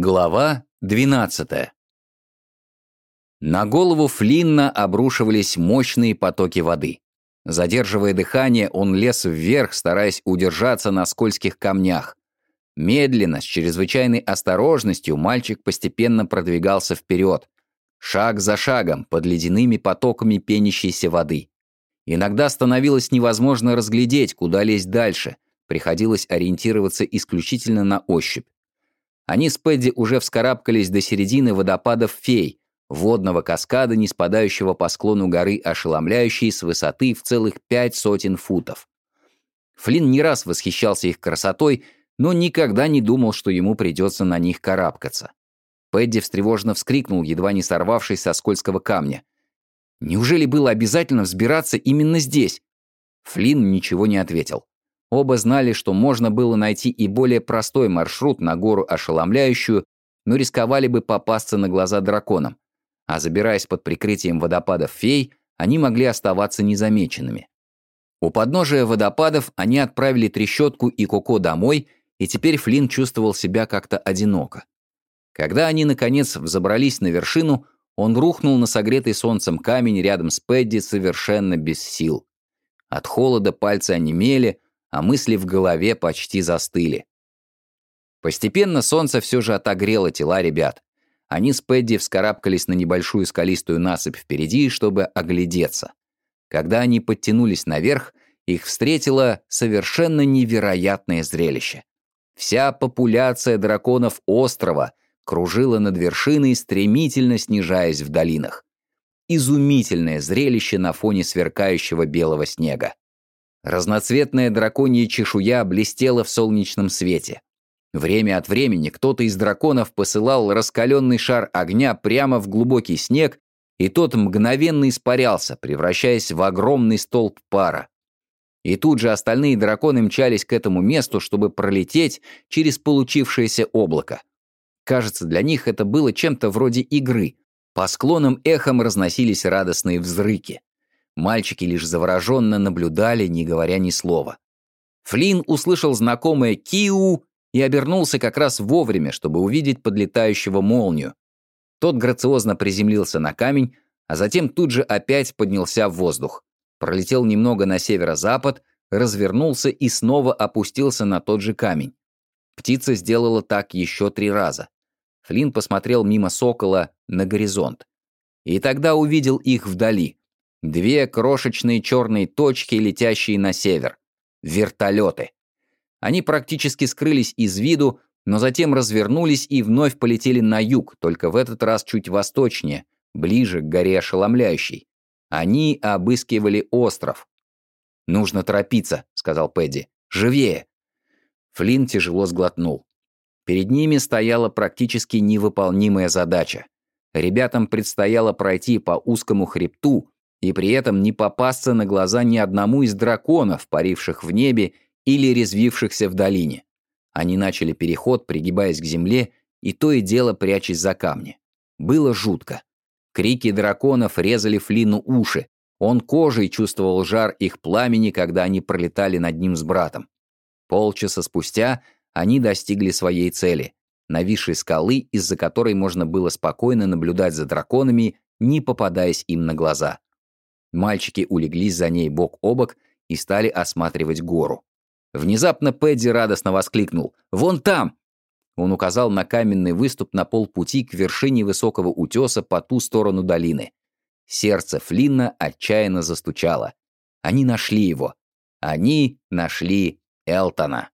Глава 12 На голову Флинна обрушивались мощные потоки воды. Задерживая дыхание, он лез вверх, стараясь удержаться на скользких камнях. Медленно, с чрезвычайной осторожностью, мальчик постепенно продвигался вперед, шаг за шагом, под ледяными потоками пенящейся воды. Иногда становилось невозможно разглядеть, куда лезть дальше, приходилось ориентироваться исключительно на ощупь. Они с Пэдди уже вскарабкались до середины водопадов фей, водного каскада, не спадающего по склону горы, ошеломляющей с высоты в целых пять сотен футов. Флинн не раз восхищался их красотой, но никогда не думал, что ему придется на них карабкаться. Пэдди встревоженно вскрикнул, едва не сорвавшись со скользкого камня. Неужели было обязательно взбираться именно здесь? Флинн ничего не ответил. Оба знали, что можно было найти и более простой маршрут на гору ошеломляющую, но рисковали бы попасться на глаза драконам. А забираясь под прикрытием водопадов фей, они могли оставаться незамеченными. У подножия водопадов они отправили Трещотку и Коко домой, и теперь Флинн чувствовал себя как-то одиноко. Когда они, наконец, взобрались на вершину, он рухнул на согретый солнцем камень рядом с Пэдди совершенно без сил. От холода пальцы онемели, а мысли в голове почти застыли. Постепенно солнце все же отогрело тела ребят. Они с Пэдди вскарабкались на небольшую скалистую насыпь впереди, чтобы оглядеться. Когда они подтянулись наверх, их встретило совершенно невероятное зрелище. Вся популяция драконов острова кружила над вершиной, стремительно снижаясь в долинах. Изумительное зрелище на фоне сверкающего белого снега. Разноцветная драконья чешуя блестела в солнечном свете. Время от времени кто-то из драконов посылал раскаленный шар огня прямо в глубокий снег, и тот мгновенно испарялся, превращаясь в огромный столб пара. И тут же остальные драконы мчались к этому месту, чтобы пролететь через получившееся облако. Кажется, для них это было чем-то вроде игры. По склонам эхом разносились радостные взрыки. Мальчики лишь завороженно наблюдали, не говоря ни слова. Флинн услышал знакомое «Киу» и обернулся как раз вовремя, чтобы увидеть подлетающего молнию. Тот грациозно приземлился на камень, а затем тут же опять поднялся в воздух. Пролетел немного на северо-запад, развернулся и снова опустился на тот же камень. Птица сделала так еще три раза. Флинн посмотрел мимо сокола на горизонт. И тогда увидел их вдали. Две крошечные черные точки, летящие на север. Вертолеты. Они практически скрылись из виду, но затем развернулись и вновь полетели на юг, только в этот раз чуть восточнее, ближе к горе ошеломляющей. Они обыскивали остров. «Нужно торопиться», — сказал Пэдди. «Живее!» Флинн тяжело сглотнул. Перед ними стояла практически невыполнимая задача. Ребятам предстояло пройти по узкому хребту, и при этом не попасться на глаза ни одному из драконов, паривших в небе или резвившихся в долине. Они начали переход, пригибаясь к земле, и то и дело прячась за камни. Было жутко. Крики драконов резали Флину уши. Он кожей чувствовал жар их пламени, когда они пролетали над ним с братом. Полчаса спустя они достигли своей цели — нависшей скалы, из-за которой можно было спокойно наблюдать за драконами, не попадаясь им на глаза. Мальчики улеглись за ней бок о бок и стали осматривать гору. Внезапно Пэдди радостно воскликнул «Вон там!» Он указал на каменный выступ на полпути к вершине высокого утеса по ту сторону долины. Сердце Флинна отчаянно застучало. Они нашли его. Они нашли Элтона.